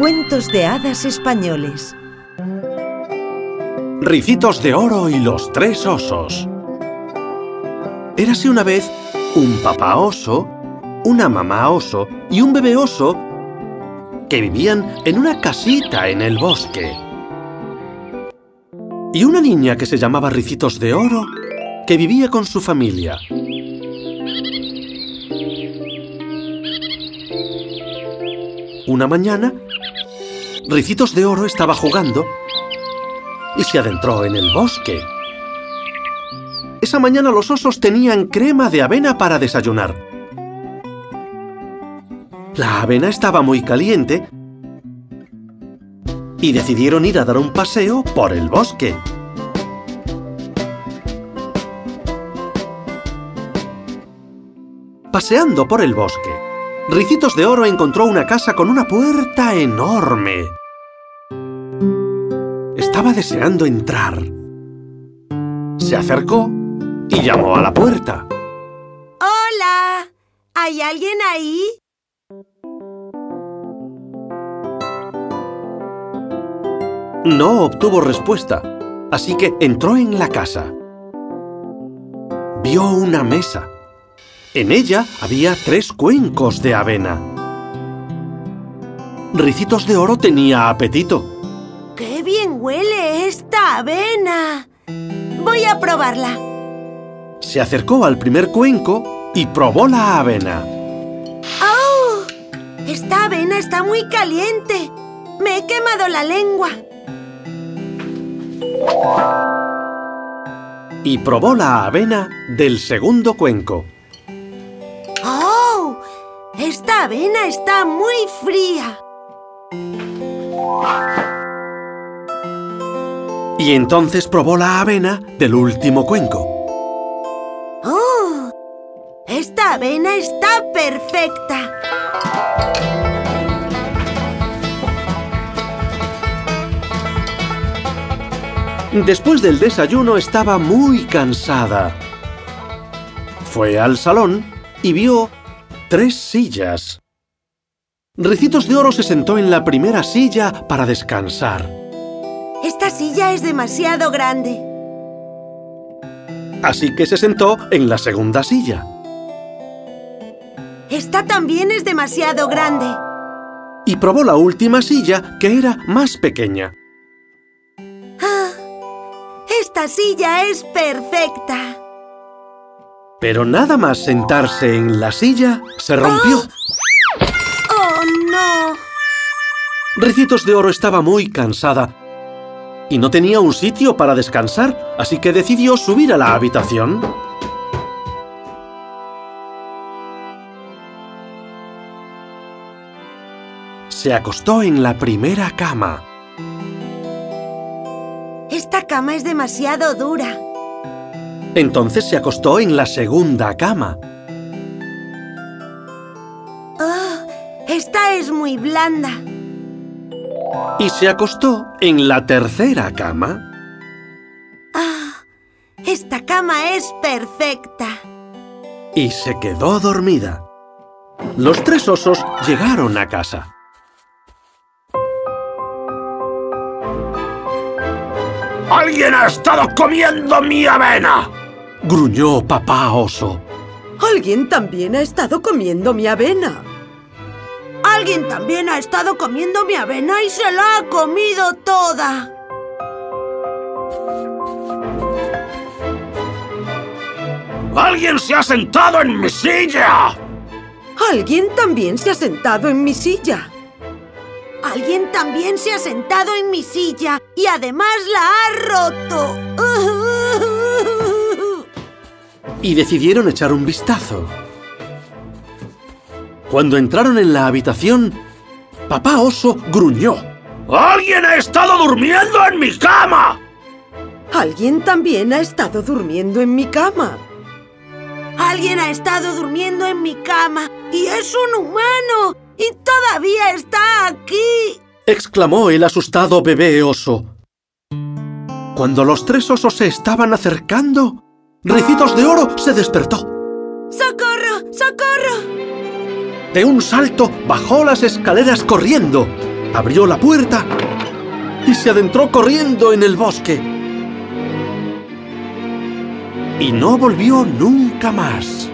Cuentos de hadas españoles. Ricitos de oro y los tres osos. Érase una vez un papá oso, una mamá oso y un bebé oso que vivían en una casita en el bosque. Y una niña que se llamaba Ricitos de Oro que vivía con su familia. Una mañana, Ricitos de Oro estaba jugando y se adentró en el bosque. Esa mañana los osos tenían crema de avena para desayunar. La avena estaba muy caliente y decidieron ir a dar un paseo por el bosque. Paseando por el bosque, Ricitos de Oro encontró una casa con una puerta enorme. Estaba deseando entrar. Se acercó y llamó a la puerta. ¡Hola! ¿Hay alguien ahí? No obtuvo respuesta, así que entró en la casa. Vio una mesa. En ella había tres cuencos de avena. Ricitos de Oro tenía apetito. ¡Qué bien huele esta avena! Voy a probarla. Se acercó al primer cuenco y probó la avena. ¡Oh! Esta avena está muy caliente. Me he quemado la lengua. Y probó la avena del segundo cuenco. ¡Oh! Esta avena está muy fría. Y entonces probó la avena del último cuenco. ¡Oh! Esta avena está perfecta. Después del desayuno estaba muy cansada. Fue al salón y vio tres sillas. Ricitos de Oro se sentó en la primera silla para descansar. Esta silla es demasiado grande. Así que se sentó en la segunda silla. Esta también es demasiado grande. Y probó la última silla, que era más pequeña. ¡Ah! Esta silla es perfecta. Pero nada más sentarse en la silla, se rompió. ¡Oh, no! Ricitos de Oro estaba muy cansada y no tenía un sitio para descansar, así que decidió subir a la habitación. Se acostó en la primera cama. Esta cama es demasiado dura. Entonces se acostó en la segunda cama. ¡Oh! Esta es muy blanda. Y se acostó en la tercera cama. ¡Ah! Esta cama es perfecta. Y se quedó dormida. Los tres osos llegaron a casa. ¡Alguien ha estado comiendo mi avena! Gruñó papá oso. Alguien también ha estado comiendo mi avena. Alguien también ha estado comiendo mi avena y se la ha comido toda. ¡Alguien se ha sentado en mi silla! Alguien también se ha sentado en mi silla. Alguien también se ha sentado en mi silla y además la ha roto. Y decidieron echar un vistazo. Cuando entraron en la habitación, papá oso gruñó. ¡Alguien ha estado durmiendo en mi cama! Alguien también ha estado durmiendo en mi cama. Alguien ha estado durmiendo en mi cama y es un humano y todavía está aquí. exclamó el asustado bebé oso. Cuando los tres osos se estaban acercando, Ricitos de Oro se despertó. ¡Socorro! ¡Socorro! De un salto bajó las escaleras corriendo abrió la puerta y se adentró corriendo en el bosque. Y no volvió nunca más.